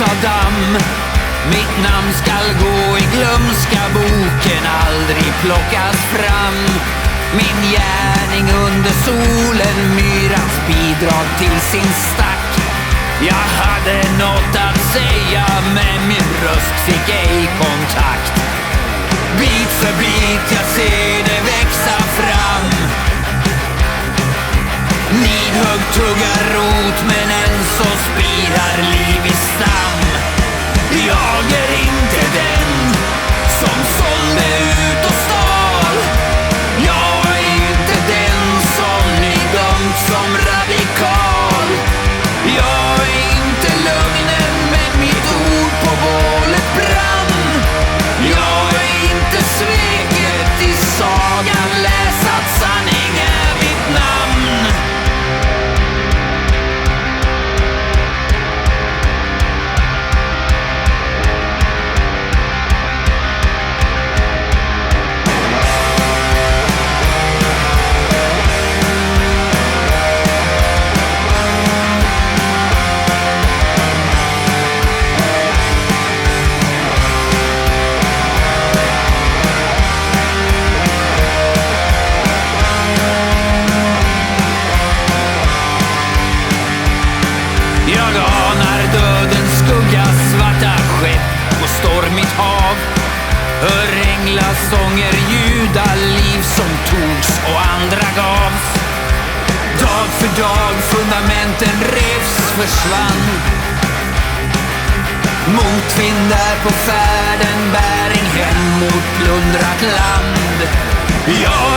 Saddam. Mitt namn skall gå i glömska, boken aldrig plockas fram. Min gärning under solen, myrans bidrag till sin stack. Jag hade något att säga, men min röst fick ej kontakt. Bit för bit, jag ser det växa fram. Nidhugg tuggar rot, men Jag anar dödens skugga, svarta skepp och stormigt hav. Hör änglasånger ljuda, liv som togs och andra gavs. Dag för dag fundamenten revs, försvann. Motvind är på färden, bäring hem mot plundrat land. Jag